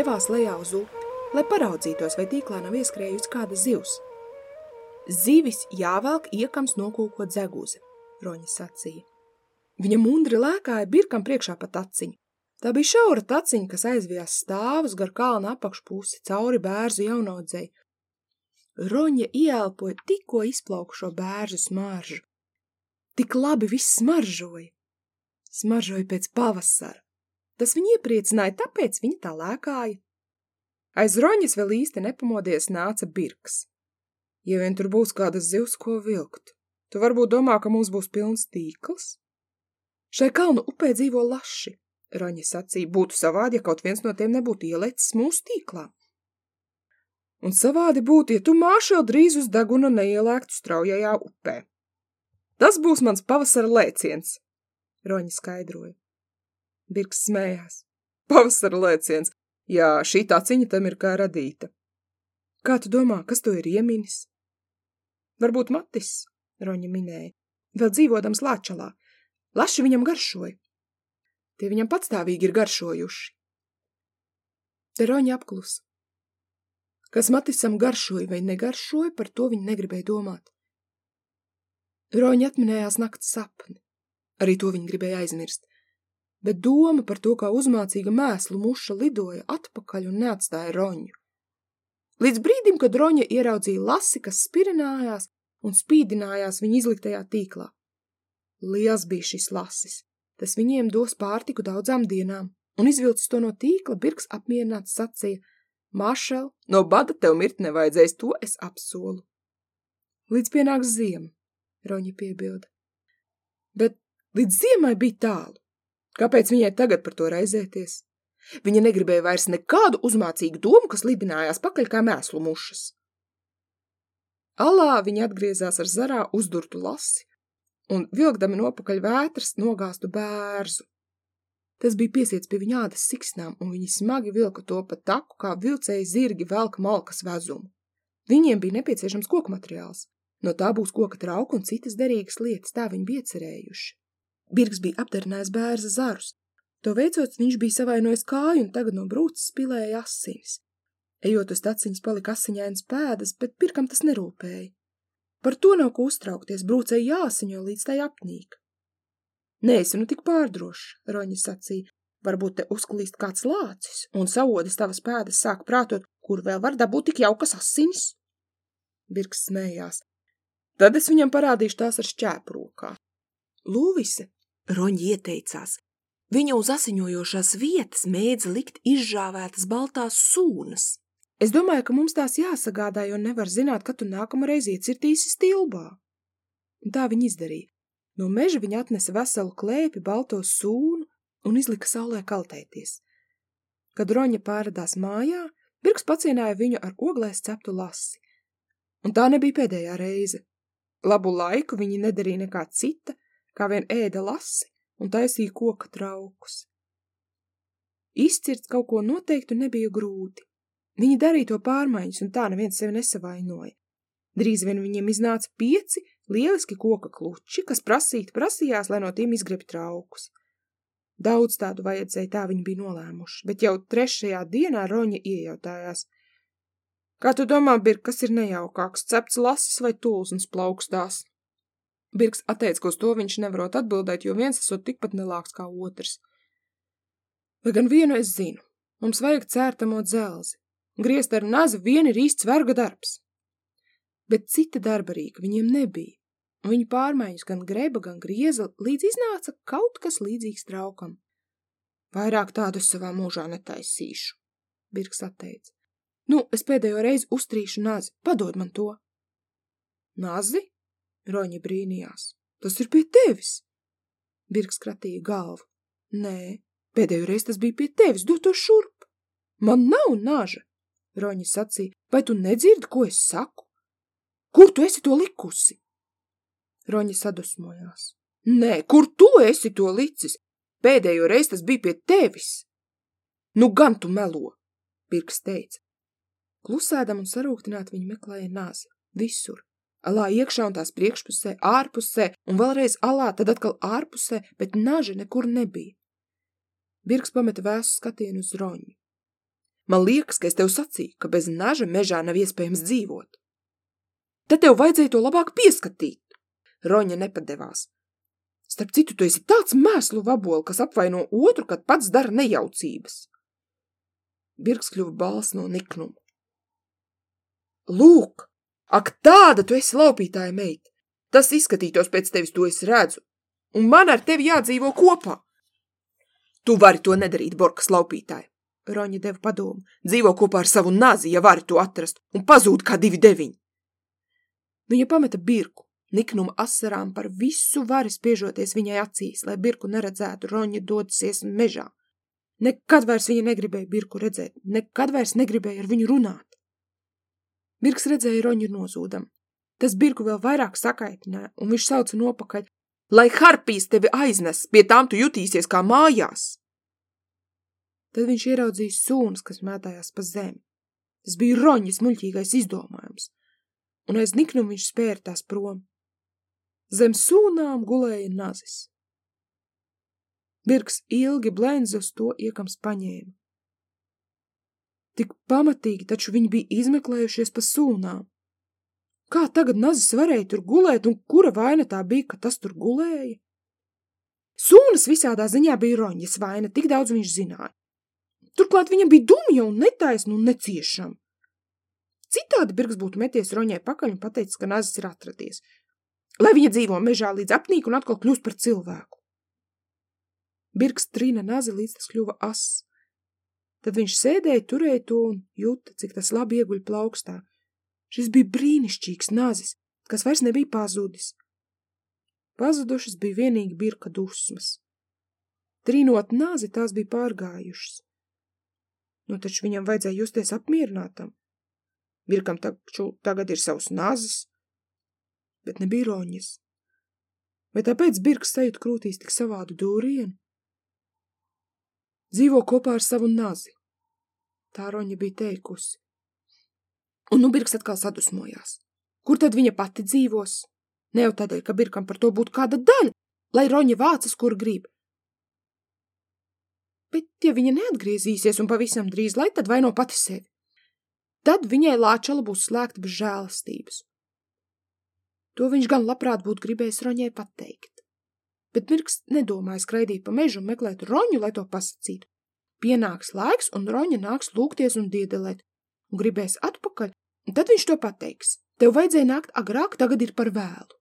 devās lejā uz upi, lai paraudzītos, vai tīklā nav ieskrējusi kāda zivs. Zivis jāvelk iekams nokūko dzeguze, Roņa sacīja. Viņa mundri lēkāja birkam priekšā pa taciņu. Tā bija šaura taciņa, kas aizvijās stāvus gar kalna apakšpusi cauri bērzu jaunaudzei. Roņa ieelpoja tikko izplaukušo bērzu smaržu. Tik labi viss smaržoja. Smaržoja pēc pavasara. Tas viņu iepriecināja, tāpēc viņa tā lēkāja. Aiz roņas vēl īsti nepamodies nāca birks. Ja vien tur būs kādas zivs, ko vilkt, tu varbūt domā, ka mums būs pilns tīkls? Šai kalnu upē dzīvo laši, Roņa sacīja, būtu savādi, ja kaut viens no tiem nebūtu ielecis mūsu tīklā. Un savādi būtu, ja tu māšēl drīz uz deguna neielēktu straujajā upē. Tas būs mans pavasara lēciens, Roņa skaidroja. Birks smējās. Pavasara lēciens. Jā, šī taciņa tam ir kā radīta. Kā tu domā, kas to ir ieminis? Varbūt Matis, Roņa minēja, vēl dzīvodams Lāčalā. Laši viņam garšoja. Tie viņam patstāvīgi ir garšojuši. Te Roņa apklusa. Kas Matisam garšoja vai negaršoja, par to viņa negribēja domāt. Roņa atminējās nakts sapni. Arī to viņa gribēja aizmirst bet doma par to, kā uzmācīga mēslu muša lidoja atpakaļ un neatstāja roņu. Līdz brīdim, kad roņa ieraudzīja lasi, kas spirinājās un spīdinājās viņa izliktajā tīklā. Liels bija šis lasis. Tas viņiem dos pārtiku daudzām dienām, un izvilcis to no tīkla, Birks apmierināts sacīja, Mašel, no bada tev mirt nevajadzēs, to es apsolu. Līdz pienāks ziema, Roņa piebilda. Bet līdz ziemai bija tālu. Kāpēc viņai tagad par to raizēties? Viņa negribēja vairs nekādu uzmācīgu domu, kas lidinājās pakaļ kā mēslu mušas. Alā viņa atgriezās ar zarā uzdurtu lasi un, vilkdami nopakaļ vētras, nogāstu bērzu. Tas bija piesiets pie viņa ādas siksnām, un viņi smagi vilka to pa taku, kā vilcēji zirgi velka malkas vezumu. Viņiem bija nepieciešams koku materiāls. No tā būs koka trauka un citas derīgas lietas, tā viņi bija cerējuši. Birgs bija apdarinājis bērza zarus. To veicot, viņš bija savainojis kāju un tagad no brūces spilēja asinis. Ejot uz taciņas palika asiņainas pēdas, bet pirkam tas nerūpēja. Par to nav ko uztraukties, brūcei jāsiņo līdz tai apnīk. Nē, es nu tik pārdrošs, Roņa sacīja. Varbūt te uzklīst kāds lācis, un saodis tavas pēdas sāk prātot, kur vēl var dabūt tik jaukas asinis. Birks smējās. Tad es viņam parādīšu tās ar šķēpu rokā. Lūvise Roņi ieteicās. Viņa uz asiņojošās vietas mēdza likt izžāvētas baltās sūnas. Es domāju, ka mums tās jāsagādā, jo nevar zināt, ka tu nākamreiz iecirtīsi stilbā. Un tā viņa izdarīja. No meža viņa atnesa veselu klēpi balto sūnu un izlika saulē kaltēties. Kad Roņa pāradās mājā, Birks pacienāja viņu ar oglēs ceptu lasi. Un tā nebija pēdējā reize. Labu laiku viņi nedarīja nekā cita, kā vien ēda lasi un taisīja koka traukus. Izcirts kaut ko noteiktu nebija grūti. Viņi darīja to pārmaiņas, un tā neviens sevi nesavainoja. Drīz vien viņiem iznāca pieci lieliski koka kluči, kas prasīt prasījās, lai no tiem izgreb traukus. Daudz tādu vajadzēja, tā viņi bija nolēmuši, bet jau trešajā dienā Roņa iejautājās. Kā tu domā, Bir, kas ir nejaukāks, cepts lasis vai tulsnes plaukstās? Birks atteica, ka uz to viņš nevarot atbildēt, jo viens esot tikpat nelāks kā otrs. Lai gan vienu es zinu, mums vajag cērtamo dzelzi. Griezt ar nazi vien ir īsts verga darbs. Bet cita darba rīka viņiem nebija, viņa pārmaiņas gan greba, gan grieza, līdz iznāca kaut kas līdzīgs traukam. Vairāk tādu savā mūžā netaisīšu, Birks atteica. Nu, es pēdējo reizi uztrīšu nazi, padod man to. Nazi? Roņa brīnījās. Tas ir pie tevis! Birks kratīja galvu. Nē, pēdējo reizi tas bija pie tevis, dod to šurp! Man nav naža! Roņa sacīja, vai tu nedzirdi, ko es saku? Kur tu esi to likusi? Roņa sadusmojās. Nē, kur tu esi to licis? Pēdējo reizi tas bija pie tevis. Nu gan tu melo, Birks teica. Klusēdam un sarūktināt viņi meklēja nāzi. Visur. Alā iekšā un tās priekšpusē, ārpusē un vēlreiz alā, tad atkal ārpusē, bet naža nekur nebija. Birks pameta vēsu skatienu uz roņu. Man liekas, ka es tev sacīju, ka bez naža mežā nav iespējams dzīvot. Tad tev vajadzēja to labāk pieskatīt. Roņa nepadevās. Starp citu, tu esi tāds mēslu vaboli, kas apvaino otru, kad pats dara nejaucības. Birks kļuva balss no niknuma. Lūk, ak tāda tu esi laupītāja meita. Tas izskatītos pēc tevis, to es redzu. Un man ar tevi jādzīvo kopā. Tu vari to nedarīt, Borkas laupītāja. Roņa deva padomu. Dzīvo kopā ar savu nazi, ja vari to atrast, un pazūd kā divi deviņi. Viņa pameta birku, niknuma asarām par visu vari spiežoties viņai acīs, lai birku neredzētu, Roņa dodasies mežā. Nekad vairs viņa negribēja birku redzēt, nekad vairs negribēja ar viņu runāt. Birks redzēja Roņu nozūdam. Tas birku vēl vairāk sakaitināja, un viņš sauca nopakaļ, lai harpijas tevi aiznes, pie tām tu jutīsies kā mājās. Tad viņš ieraudzīja sūnas, kas mētājās pa zemi. Tas bija Roņas muļķīgais izdomājums, un aiz niknumu viņš spēra tās prom. Zem sūnām gulēja nazis. Birks ilgi blendz uz to iekams paņēma. Tik pamatīgi taču viņi bija izmeklējušies pa sūnām. Kā tagad nazis varēja tur gulēt, un kura vaina tā bija, ka tas tur gulēja? Sūnas visādā ziņā bija roņas vaina, tik daudz viņš zināja. Turklāt viņa bija dumja un netaisna un neciešama. Citādi Birgs būtu meties roņai pakaļ un pateicis, ka nazis ir atradies, lai viņa dzīvo mežā līdz apnīk un atkal kļūst par cilvēku. Birgs trīna nazi, līdz tas kļuva ass. Tad viņš sēdēja, turēja to un jūta, cik tas labi ieguļ plaukstā. Šis bija brīnišķīgs nazis, kas vairs nebija pazudis. Pazudušas bija vienīgi birka dusmas. Trīnot nazi, tās bija pārgājušas. Nu, taču viņam vajadzēja justies apmierinātam. Birkam taču tagad ir savs nazis, bet nebija roņas. Vai tāpēc Birks sajūt krūtīs tik savādu dūrienu? Dzīvo kopā ar savu nazi. Tā Roņa bija teikusi. Un nu Birks atkal sadusmojās. Kur tad viņa pati dzīvos? Ne jau tādēļ, ka Birkam par to būtu kāda daļa, lai Roņa vācas, kur grib. Bet, ja viņa neatgriezīsies un pavisam drīz, lai tad vaino pati sevi. Tad viņai lāčala būs slēgta bez žēlastības. To viņš gan labprāt būtu gribējis Roņai pateikt bet Mirks nedomāja skraidīt pa mežu un meklēt roņu, lai to pasacītu. Pienāks laiks, un roņa nāks lūgties un diedelēt, un gribēs atpakaļ, un tad viņš to pateiks. Tev vajadzēja nākt agrāk, tagad ir par vēlu.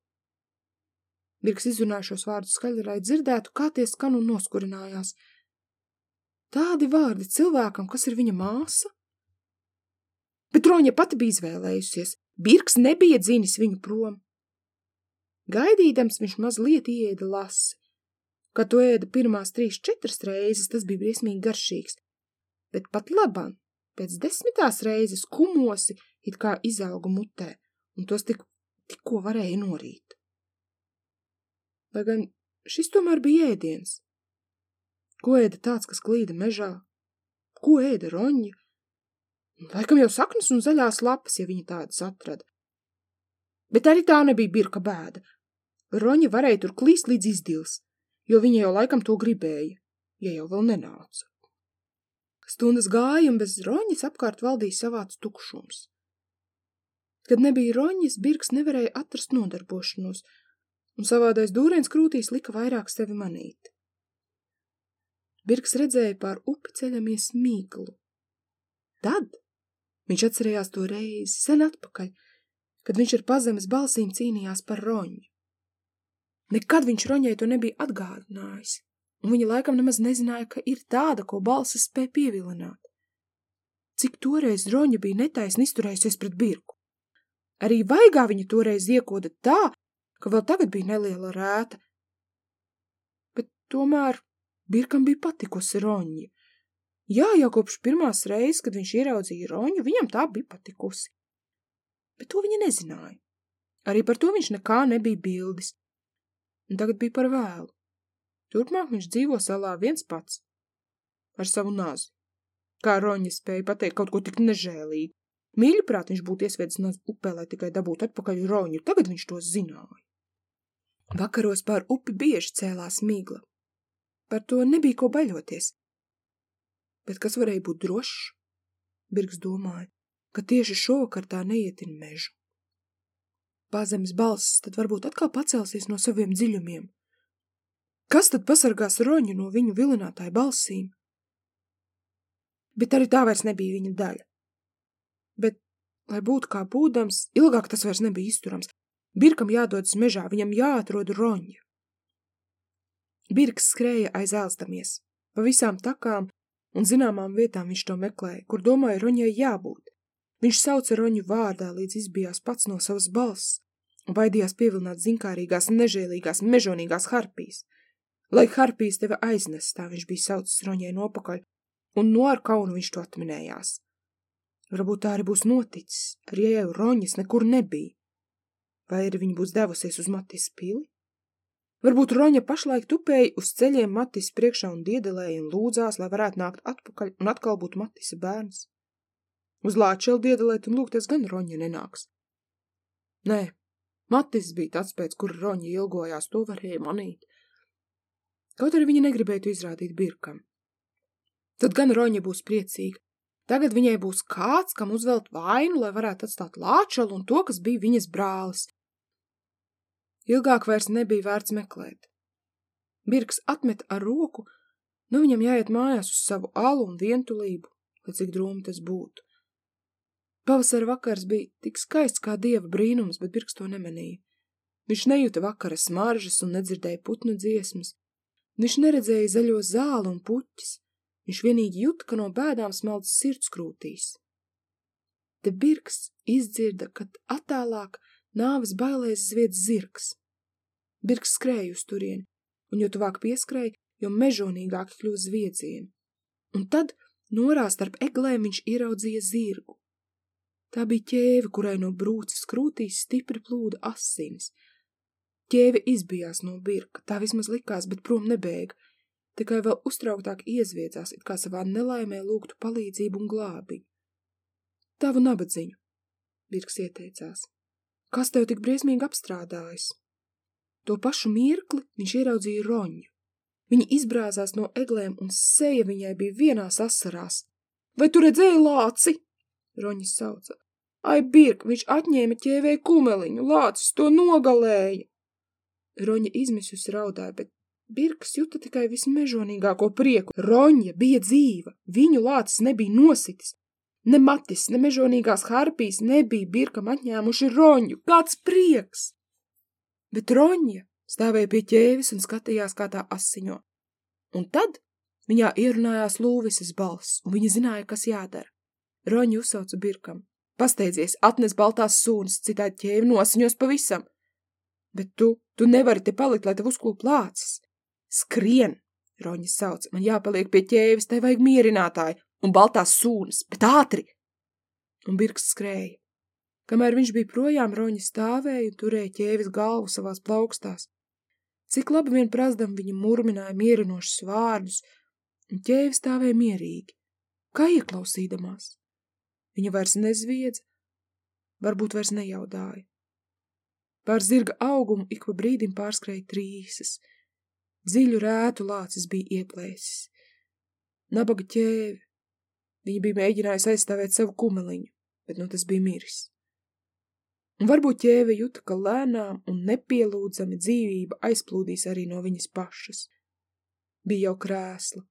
Mirks izrunāja šos vārdus skaļi, lai dzirdētu, kā tie skan un noskurinājās. Tādi vārdi cilvēkam, kas ir viņa māsa? Bet roņa pati bija izvēlējusies. Birks nebija dzinis viņu prom. Gaidīdams viņš mazliet ieēda lasi. Kad to ēda pirmās trīs, četras reizes, tas bija briesmīgi garšīgs. Bet pat labam, pēc desmitās reizes kumosi it kā izauga mutē, un tos tik, tikko varēja norīt. Lai gan šis tomēr bija ēdiens. Ko ēda tāds, kas klīda mežā? Ko ēda roņa? Laikam jau saknes un zaļās lapas, ja viņa tādas atrada. Bet arī tā nebija birka bēda. Roņa varēja tur klīst līdz izdils, jo viņa jau laikam to gribēja, ja jau vēl nenāca. Stundas gāja, un bez roņas apkārt valdīja savāds tukšums. Kad nebija roņas, Birks nevarēja atrast nodarbošanos, un savādais dūrens krūtīs lika vairāk sevi manīt. Birks redzēja pār upi ceļamies mīklu. Tad viņš atcerējās to reizi, sen atpakaļ, kad viņš ar pazemes balsīm cīnījās par roņu. Nekad viņš Roņai to nebija atgādinājis, un viņa laikam nemaz nezināja, ka ir tāda, ko balsis spēja pievilināt. Cik toreiz Roņa bija netaisni izturējusies pret birku. Arī vaigā viņa toreiz iekoda tā, ka vēl tagad bija neliela rēta. Bet tomēr birkam bija patikusi Roņa. Jā, jau kopš pirmās reizes, kad viņš ieraudzīja Roņu, viņam tā bija patikusi. Bet to viņa nezināja. Arī par to viņš nekā nebija bildis un tagad bija par vēlu. Turpmāk viņš dzīvo salā viens pats, ar savu nāzi. Kā Roņa spēja pateikt kaut ko tik nežēlīgu. Mīļprāt viņš būtu iesvēdis nāzi upē, lai tikai dabūtu atpakaļ Roņu, tagad viņš to zināja. Vakaros pār upi bieži cēlās mīgla. Par to nebija ko baļoties. Bet kas varēja būt drošs? Birks domāja, ka tieši šovakar tā neietin mežu. Pazemes balss tad varbūt atkal pacelsies no saviem dziļumiem. Kas tad pasargās roņu no viņu vilinātāju balsīm? Bet arī tā vairs nebija viņa daļa. Bet, lai būtu kā būdams, ilgāk tas vairs nebija izturams. Birkam jādodas mežā, viņam jāatrod roņa. Birks skrēja aiz ēlstamies. Pa visām takām un zināmām vietām viņš to meklēja, kur domāja roņai jābūt. Viņš sauca roņu vārdā, līdz izbijās pats no savas balss un baidījās pievilināt zinkārīgās, nežēlīgās, mežonīgās harpijas. Lai harpijas tevi aiznes, tā viņš bija saucis roņai nopakaļ, un no ar kaunu viņš to atminējās. Varbūt tā arī būs noticis, ar jēju roņas nekur nebija. Vai arī viņa būs devusies uz Matis pili? Varbūt Roņa pašlaik tupēja uz ceļiem Matis priekšā un diedelēja un lūdzās, lai varētu nākt atpakaļ un atkal būt Matisa bērns. Uz lāčelu diedelēt un lūgties gan Roņa nenāks. Nē, Matis bija tāds, pēc kura Roņa ilgojās, to varēja manīt. Kaut arī viņa negribēja to izrādīt Birkam. Tad gan Roņa būs priecīga. Tagad viņai būs kāds, kam uzvelt vainu, lai varētu atstāt lāčelu un to, kas bija viņas brālis. Ilgāk vairs nebija vērts meklēt. Birks atmet ar roku, nu viņam jāiet mājās uz savu alu un vientulību, lai cik drūmi tas būtu. Pavasara vakars bija tik skaists kā dieva brīnums, bet Birks to nemanīja. Viņš nejuta vakara smaržas un nedzirdēja putnu dziesmas. Viņš neredzēja zaļo zāli un puķis. Viņš vienīgi jūt, ka no bēdām smelts sirds krūtīs. Te Birks izdzirda, kad attālāk nāves bailēs zvied zirgs. Birks skrēja uz turieni, un jo tuvāk pieskrēja, jo mežonīgāk kļūst zviedzieni. Un tad, norā starp eglēm, viņš ieraudzīja zirgu. Tā bija ķēve, kurai no brūces krūtīs stipri plūda asinis. Ķēve izbijās no birka, tā vismaz likās, bet prom nebēga, tikai vēl uztrauktāk iezviedzās, it kā savā nelaimē lūgtu palīdzību un glābiņu. Tavu nabadziņu, Birks ieteicās. Kas tev tik briesmīgi apstrādājis? To pašu mirkli viņš ieraudzīja roņu. Viņa izbrāzās no eglēm un seja viņai bija vienās asarās. Vai tu redzēji lāci? Roņa sauca. Ai, birk, viņš atņēma ķēvēju kumeliņu, lācis to nogalēja. Roņa izmisus raudāja, bet Birks juta tikai vismežonīgāko prieku. Roņa bija dzīva, viņu lācis nebija nositis. Ne matis, ne mežonīgās harpijas nebija Birkam atņēmuši roņu. Kāds prieks! bet Roņa stāvēja pie ķēvis un skatījās, kā tā asiņo. Un tad viņā ierunājās lūvises balss, un viņa zināja, kas jādara. Roņa uzsauca Birkam. Pasteidzies, atnes baltās sūnas, citādi ķēvi nosiņos pavisam. Bet tu, tu nevari te palikt, lai tev uzklūp lācis. Skrien, Roņa sauc, man jāpaliek pie ķēvis, te vajag mierinātāju un baltās sūnas, bet ātri. Un Birks skrēja. Kamēr viņš bija projām, Roņa stāvēja un turēja ķēvis galvu savās plaukstās. Cik labi vien prazdam viņa murmināja mierinošus vārdus, un ķēvis stāvēja mierīgi, kā ieklausīdamās. Viņa vairs nezviedza, varbūt vairs nejaudāja. Pār zirga augumu ik pa brīdim pārskrēja trīsas. Dziļu rētu lācis bija ieplēsis. Nabaga ķēvi. Viņa bija mēģinājusi aizstāvēt savu kumeliņu, bet nu tas bija miris. Un varbūt ķēve juta, ka lēnām un nepielūdzami dzīvība aizplūdīs arī no viņas pašas. Bija jau krēsla.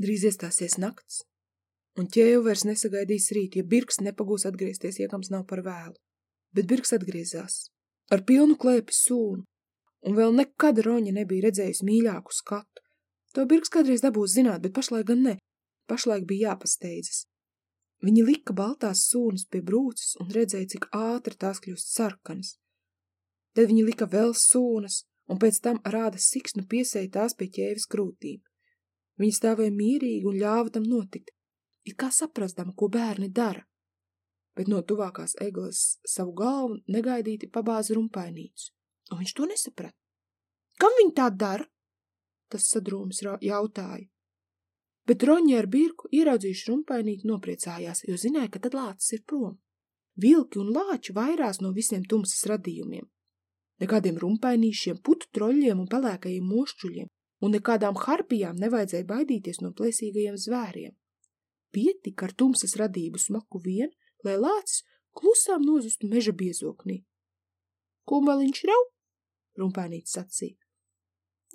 Drīz iestāsies nakts, un ķēve vairs nesagaidīs rīt, ja Birks nepagūs atgriezties, iekams nav par vēlu. Bet Birks atgriezās, ar pilnu klēpi sūnu, un vēl nekad Roņa nebija redzējusi mīļāku skatu. To Birks kādreiz dabūs zināt, bet pašlaik gan ne. Pašlaik bija jāpasteidzas. Viņi lika baltās sūnas pie brūces un redzēja, cik ātri tās kļūst sarkanas. Tad viņi lika vēl sūnas, un pēc tam rāda siksnu piesēja tās pie ķēvis krūtīm. Viņi stāvēja mierīgi un ļāva tam notikt, it kā saprastama, ko bērni dara. Bet no tuvākās egles savu galvu negaidīti pabāza rumpainīcu, un viņš to nesaprat. Kam viņi tā dara? Tas sadrūmis jautāja. Bet Roņa ar Birku ieraudzījuši rumpainīt nopriecājās, jo zināja, ka tad lācis ir prom. Vilki un lāči vairās no visiem tumsas radījumiem. Nekādiem rumpainīšiem, putu troļļiem un pelēkajiem mošķuļiem, un nekādām harpijām nevajadzēja baidīties no plēsīgajiem zvēriem. Pietika ar tumsas radību smaku vien, lai lācis klusām nozustu meža biezoknī. Kumeliņš rau, rumpēnīts sacīja.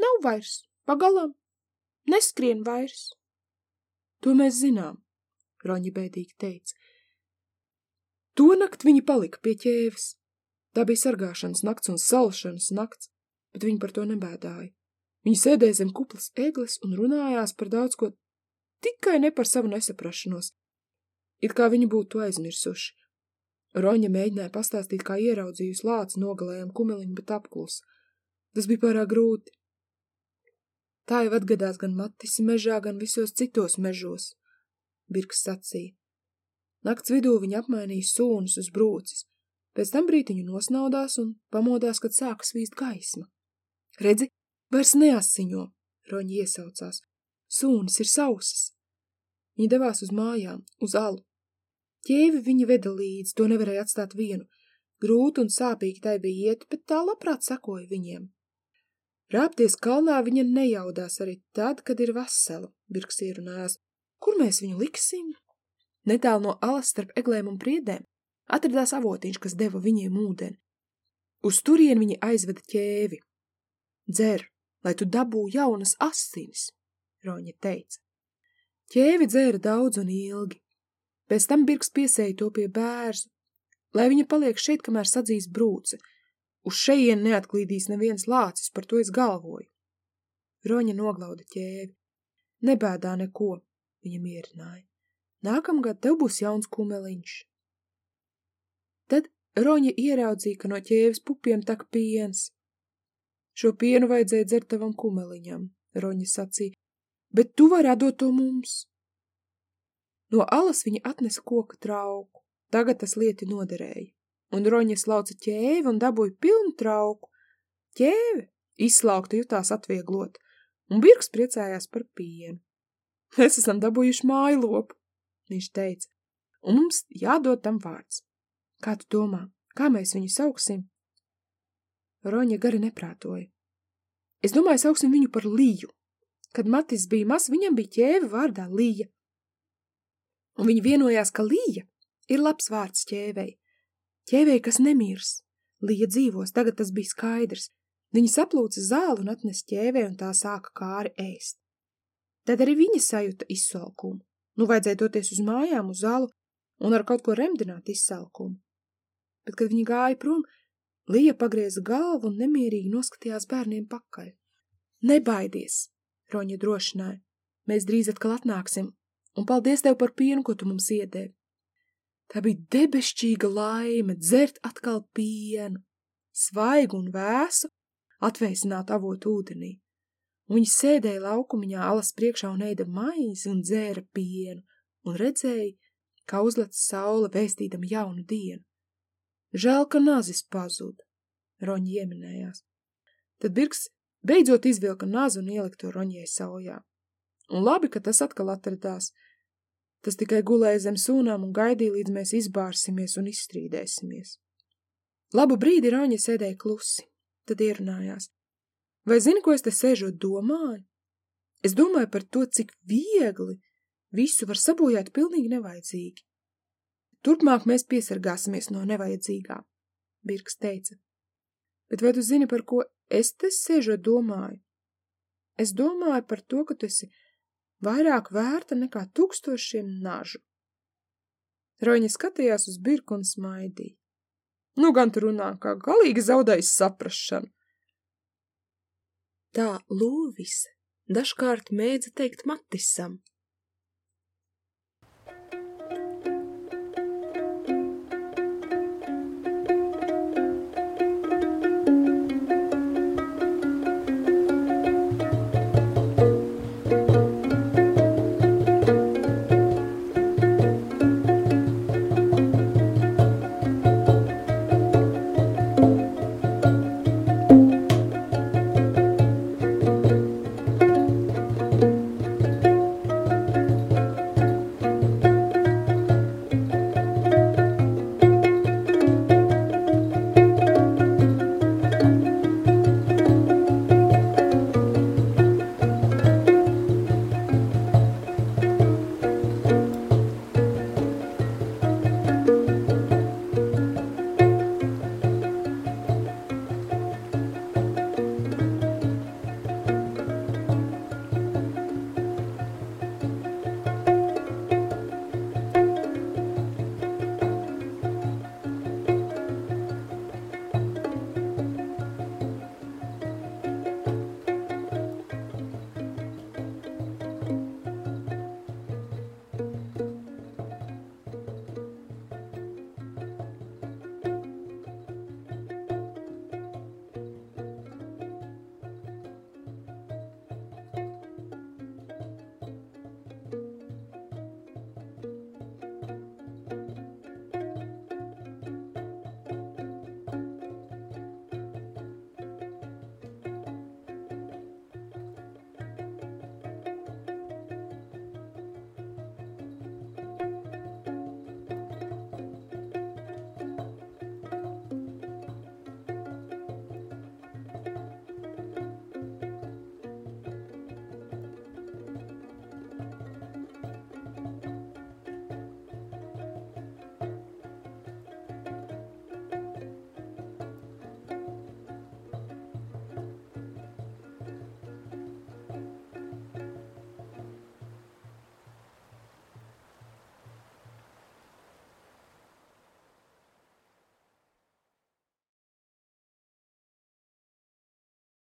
Nav vairs, pagalām, neskrien vairs. To mēs zinām, Roņa bēdīgi teica. To nakt viņi palika pie ķēves. Tā bija sargāšanas nakts un salšanas nakts, bet viņi par to nebēdāja. Viņi sēdēja zem kuplas egles un runājās par daudz ko, tikai ne par savu nesaprašanos. It kā viņi būtu aizmirsuši. Roņa mēģināja pastāstīt, kā ieraudzījusi lāci nogalējām kumeliņu, bet apklus. Tas bija pārāk grūti. Tā jau atgadās gan Matisi mežā, gan visos citos mežos, Birks sacīja. Nakts vidū viņa apmainīja sūnus uz brūcis, pēc tam brītiņu nosnaudās un pamodās, kad sāka svīst gaisma. Redzi, vairs neasiņo, Roņa iesaucās. Sūnis ir sausas. Viņa devās uz mājām, uz alu. Ķēvi viņa veda līdzi, to nevarēja atstāt vienu. Grūti un sāpīgi tai bija iet, bet tā labprāt sakoja viņiem. Rāpties kalnā viņa nejaudās arī tad, kad ir vesela, Birks ierunājās. Kur mēs viņu liksim? Netālu no alas starp eglēm un priedēm atradās avotiņš, kas deva viņiem ūdeni. Uz turien viņi aizveda ķēvi. Dzer, lai tu dabū jaunas asinis, Roņa teica. Ķēvi dzēra daudz un ilgi. Pēc tam Birks piesēja to pie bērzu, lai viņa paliek šeit, kamēr sadzīs brūce. Uz šeien neatklīdīs neviens lācis, par to es galvoju. Roņa noglauda ķēvi. Nebēdā neko, viņa mierināja. Nākamgad tev būs jauns kumeliņš. Tad Roņa ieraudzīja, ka no ķēves pupiem tak piens. Šo pienu vajadzēja dzert tavam kumeliņam, Roņa sacīja, bet tu vari atdot to mums. No alas viņa atnesa koka trauku, tagad tas lieti noderēja, un Roņa slauca ķēvi un dabūja pilnu trauku. Ķēve izslaukta jutās atvieglot, un Birks priecājās par pienu. Mēs esam dabūjuši mājlopu, viņš teica, un mums jādod tam vārds. Kā tu domā, kā mēs viņu sauksim? Roņa gari neprātoja. Es domāju, sauksim viņu par Liju. Kad Matis bija maz, viņam bija ķēve vārdā Lija. Un viņi vienojās, ka Lija ir labs vārds ķēvei. Ķēvei, kas nemirs. Lija dzīvos, tagad tas bija skaidrs. Viņa saplūca zāli un atnes ķēvei, un tā sāka kāri ēst. Tad arī viņa sajuta izsalkumu. Nu, vajadzēja doties uz mājām, uz zalu un ar kaut ko remdināt izsalkumu. Bet, kad viņi gāja prom, Lija pagrieza galvu un nemierīgi noskatījās bērniem pakaļ. Nebaidies, Roņa drošināja. Mēs drīz atkal atnāksim, un paldies tev par pienu, ko tu mums iedēvi. Tā bija debešķīga laime dzert atkal pienu, svaigu un vēsu, atveisināt avotu ūdenī. Un viņi sēdēja laukumiņā alas priekšā un ēda maizi un dzēra pienu, un redzēja, kā uzlec saule vēstīdama jaunu dienu. Žēl, ka nazis pazuda, Roņa ieminējās. Tad Birks Beidzot izvilka nazu un ielika to roņai saujā. Un labi, ka tas atkal atradās. Tas tikai gulēja zem sūnām un gaidīja, līdz mēs izbārsimies un izstrīdēsimies. Labu brīdi roņa sēdēja klusi, tad ierunājās. Vai zini, ko es te sēžot domāju? Es domāju par to, cik viegli visu var sabojāt pilnīgi nevajadzīgi. Turpmāk mēs piesargāsimies no nevajadzīgā, Birks teica. Bet vai tu zini, par ko Es te sēžot domāju. Es domāju par to, ka tu esi vairāk vērta nekā tūkstošiem nažu. Roņa skatījās uz birku un smaidīja. Nu gan tu runā, kā galīgi zaudējis saprašanu. Tā Lūvis dažkārt mēdza teikt Matisam –